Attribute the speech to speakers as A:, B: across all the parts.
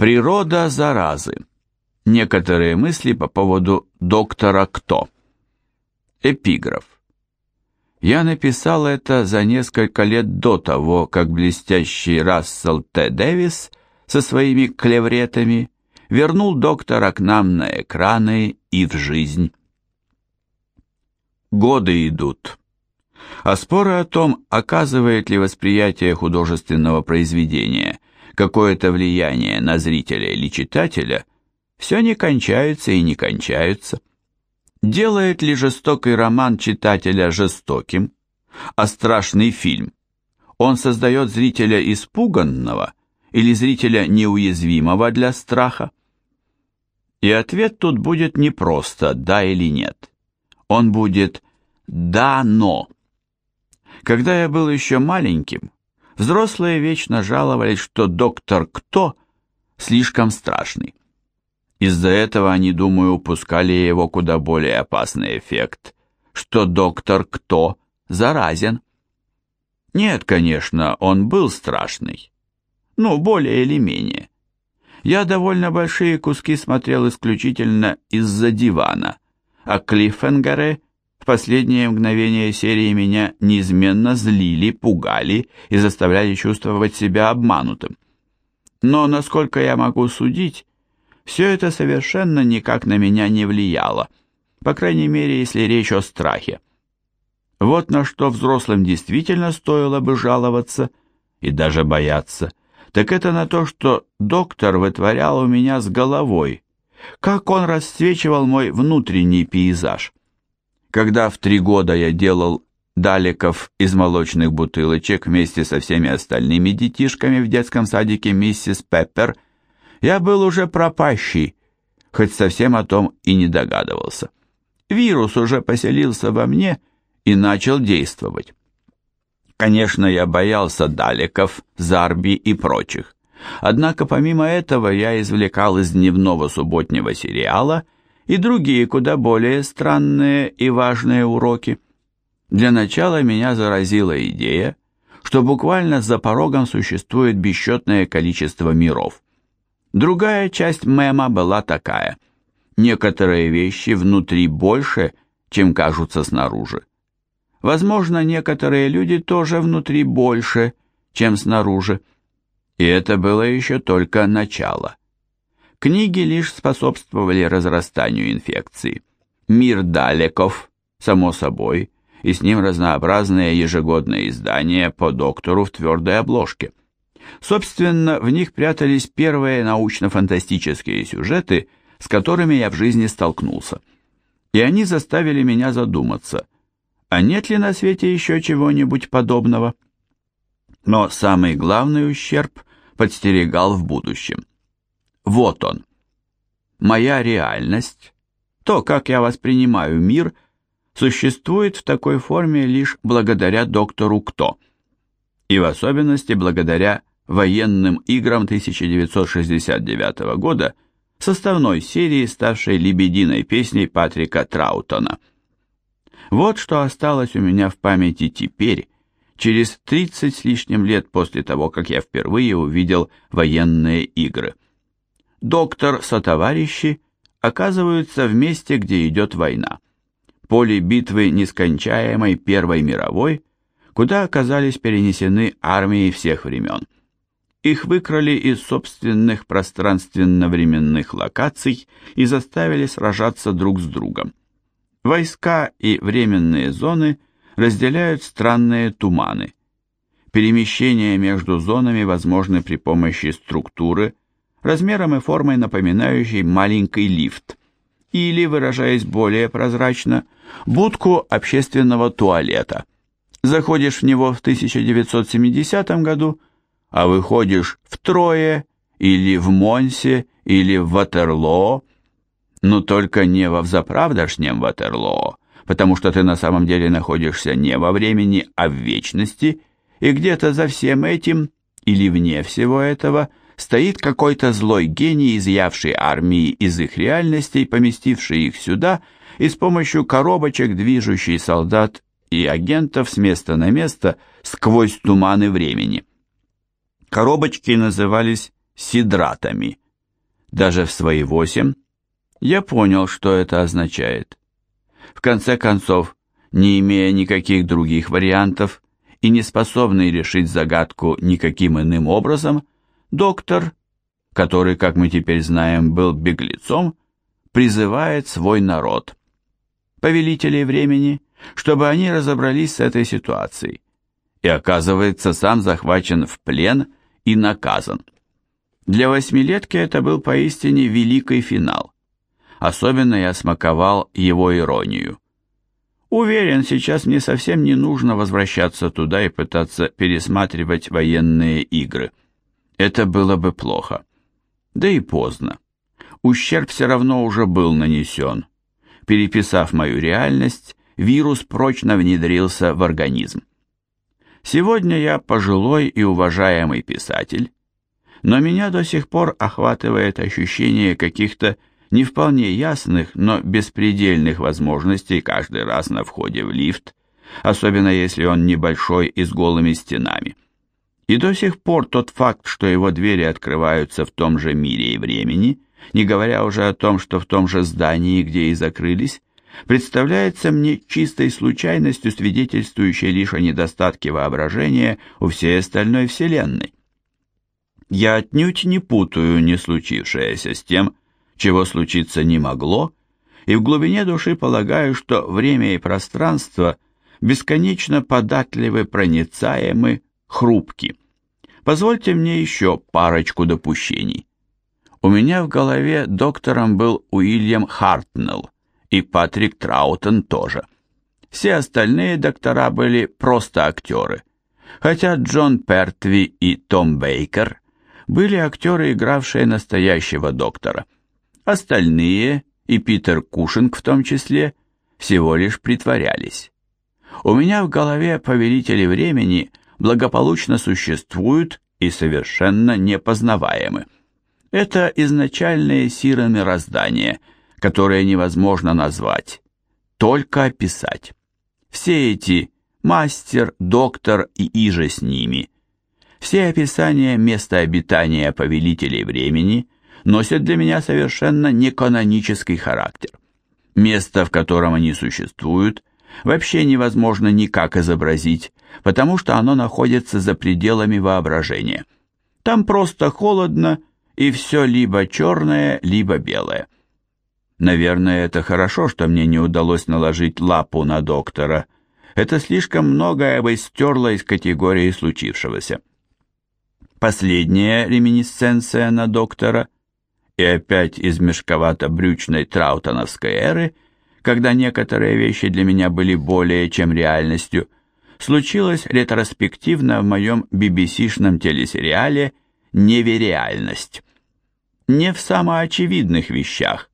A: Природа заразы. Некоторые мысли по поводу доктора Кто. Эпиграф. Я написал это за несколько лет до того, как блестящий Рассел Т. Дэвис со своими клевретами вернул доктора к нам на экраны и в жизнь. Годы идут. А споры о том, оказывает ли восприятие художественного произведения какое-то влияние на зрителя или читателя, все не кончаются и не кончаются. Делает ли жестокий роман читателя жестоким, а страшный фильм? Он создает зрителя испуганного или зрителя неуязвимого для страха? И ответ тут будет не просто «да» или «нет». Он будет «да, но». Когда я был еще маленьким, взрослые вечно жаловались, что доктор Кто слишком страшный. Из-за этого они, думаю, упускали его куда более опасный эффект, что доктор Кто заразен. Нет, конечно, он был страшный. Ну, более или менее. Я довольно большие куски смотрел исключительно из-за дивана, а Клиффенгеры в последние мгновения серии меня неизменно злили, пугали и заставляли чувствовать себя обманутым. Но, насколько я могу судить, все это совершенно никак на меня не влияло, по крайней мере, если речь о страхе. Вот на что взрослым действительно стоило бы жаловаться и даже бояться, так это на то, что доктор вытворял у меня с головой, как он расцвечивал мой внутренний пейзаж. Когда в три года я делал далеков из молочных бутылочек вместе со всеми остальными детишками в детском садике миссис Пеппер – я был уже пропащий, хоть совсем о том и не догадывался. Вирус уже поселился во мне и начал действовать. Конечно, я боялся Далеков, Зарби и прочих. Однако помимо этого я извлекал из дневного субботнего сериала и другие куда более странные и важные уроки. Для начала меня заразила идея, что буквально за порогом существует бесчетное количество миров. Другая часть мема была такая. Некоторые вещи внутри больше, чем кажутся снаружи. Возможно, некоторые люди тоже внутри больше, чем снаружи. И это было еще только начало. Книги лишь способствовали разрастанию инфекции. Мир Далеков, само собой, и с ним разнообразные ежегодные издания по доктору в твердой обложке. Собственно, в них прятались первые научно-фантастические сюжеты, с которыми я в жизни столкнулся. И они заставили меня задуматься, а нет ли на свете еще чего-нибудь подобного? Но самый главный ущерб подстерегал в будущем. Вот он. Моя реальность, то, как я воспринимаю мир, существует в такой форме лишь благодаря доктору Кто, и в особенности благодаря военным играм 1969 года, составной серии, ставшей лебединой песней Патрика Траутона. Вот что осталось у меня в памяти теперь, через 30 с лишним лет после того, как я впервые увидел военные игры. Доктор сотоварищи оказываются в месте, где идет война. Поле битвы нескончаемой Первой мировой, куда оказались перенесены армии всех времен. Их выкрали из собственных пространственно-временных локаций и заставили сражаться друг с другом. Войска и временные зоны разделяют странные туманы. Перемещения между зонами возможны при помощи структуры, размером и формой напоминающей маленький лифт, или, выражаясь более прозрачно, будку общественного туалета. Заходишь в него в 1970 году – а выходишь втрое или в Монсе, или в Ватерлоо, но только не во взаправдошнем Ватерлоо, потому что ты на самом деле находишься не во времени, а в вечности, и где-то за всем этим, или вне всего этого, стоит какой-то злой гений, изъявший армии из их реальностей, поместивший их сюда и с помощью коробочек движущий солдат и агентов с места на место сквозь туманы времени. Коробочки назывались сидратами, Даже в свои восемь я понял, что это означает. В конце концов, не имея никаких других вариантов и не способный решить загадку никаким иным образом, доктор, который, как мы теперь знаем, был беглецом, призывает свой народ, повелителей времени, чтобы они разобрались с этой ситуацией, и оказывается сам захвачен в плен и наказан. Для восьмилетки это был поистине великий финал. Особенно я смаковал его иронию. Уверен, сейчас мне совсем не нужно возвращаться туда и пытаться пересматривать военные игры. Это было бы плохо. Да и поздно. Ущерб все равно уже был нанесен. Переписав мою реальность, вирус прочно внедрился в организм. Сегодня я пожилой и уважаемый писатель, но меня до сих пор охватывает ощущение каких-то не вполне ясных, но беспредельных возможностей каждый раз на входе в лифт, особенно если он небольшой и с голыми стенами. И до сих пор тот факт, что его двери открываются в том же мире и времени, не говоря уже о том, что в том же здании, где и закрылись, представляется мне чистой случайностью, свидетельствующей лишь о недостатке воображения у всей остальной Вселенной. Я отнюдь не путаю не случившееся с тем, чего случиться не могло, и в глубине души полагаю, что время и пространство бесконечно податливы, проницаемы, хрупки. Позвольте мне еще парочку допущений. У меня в голове доктором был Уильям Хартнелл, и Патрик Траутон тоже. Все остальные доктора были просто актеры, хотя Джон Пертви и Том Бейкер были актеры, игравшие настоящего доктора. Остальные, и Питер Кушинг в том числе, всего лишь притворялись. У меня в голове повелители времени благополучно существуют и совершенно непознаваемы. Это изначальные сиры мироздания, которые невозможно назвать, только описать. Все эти мастер, доктор и иже с ними – все описания места обитания повелителей времени носят для меня совершенно неканонический характер. Место, в котором они существуют, вообще невозможно никак изобразить, потому что оно находится за пределами воображения. Там просто холодно, и все либо черное, либо белое. Наверное, это хорошо, что мне не удалось наложить лапу на доктора. Это слишком многое бы стерло из категории случившегося. Последняя реминисценция на доктора и опять из мешковато-брючной траутоновской эры, когда некоторые вещи для меня были более чем реальностью, случилась ретроспективно в моем BBC-шном телесериале «Невериальность». Не в самоочевидных вещах,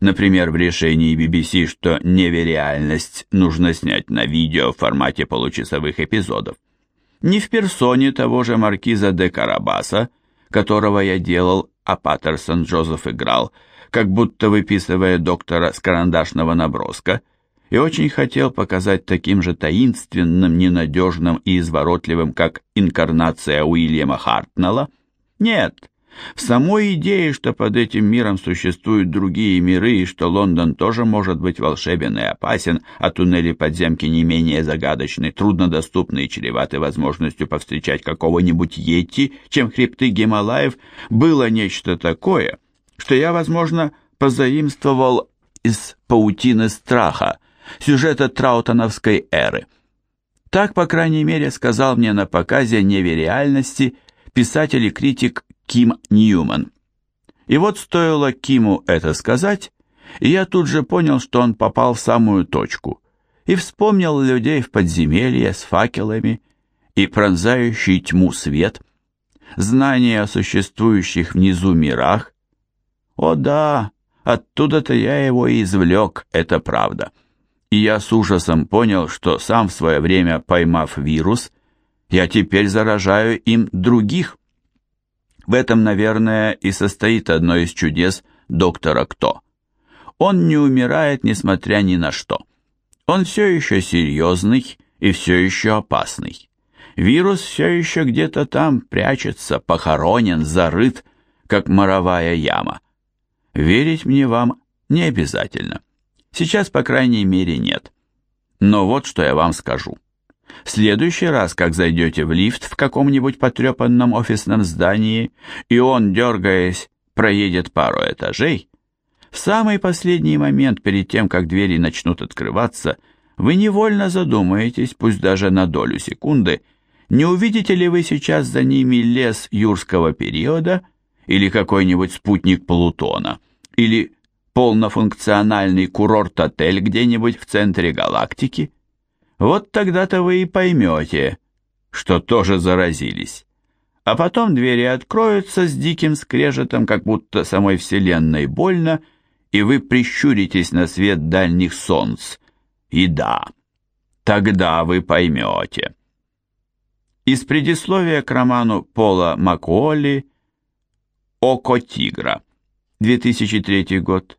A: например, в решении BBC, что невериальность нужно снять на видео в формате получасовых эпизодов, ни в персоне того же маркиза де Карабаса, которого я делал, а Паттерсон Джозеф играл, как будто выписывая доктора с карандашного наброска, и очень хотел показать таким же таинственным, ненадежным и изворотливым, как инкарнация Уильяма Хартнелла. Нет, в самой идее, что под этим миром существуют другие миры и что Лондон тоже может быть волшебен и опасен, а туннели подземки не менее загадочны, труднодоступны и чреваты возможностью повстречать какого-нибудь йети, чем хребты Гималаев, было нечто такое, что я, возможно, позаимствовал из «Паутины страха», сюжета Траутоновской эры. Так, по крайней мере, сказал мне на показе невериальности писатель и критик Ким Ньюман. И вот стоило Киму это сказать, и я тут же понял, что он попал в самую точку, и вспомнил людей в подземелье с факелами и пронзающий тьму свет, знание о существующих внизу мирах. О да, оттуда-то я его и извлек, это правда. И я с ужасом понял, что сам в свое время, поймав вирус, я теперь заражаю им других. В этом, наверное, и состоит одно из чудес доктора Кто. Он не умирает, несмотря ни на что. Он все еще серьезный и все еще опасный. Вирус все еще где-то там прячется, похоронен, зарыт, как моровая яма. Верить мне вам не обязательно. Сейчас, по крайней мере, нет. Но вот что я вам скажу. В следующий раз, как зайдете в лифт в каком-нибудь потрепанном офисном здании, и он, дергаясь, проедет пару этажей, в самый последний момент перед тем, как двери начнут открываться, вы невольно задумаетесь, пусть даже на долю секунды, не увидите ли вы сейчас за ними лес юрского периода или какой-нибудь спутник Плутона, или полнофункциональный курорт-отель где-нибудь в центре галактики? Вот тогда-то вы и поймете, что тоже заразились. А потом двери откроются с диким скрежетом, как будто самой Вселенной больно, и вы прищуритесь на свет дальних солнц. И да, тогда вы поймете. Из предисловия к роману Пола Макуоли «Око тигра», 2003 год.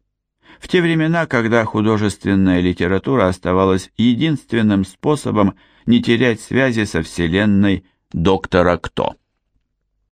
A: В те времена, когда художественная литература оставалась единственным способом не терять связи со вселенной доктора Кто.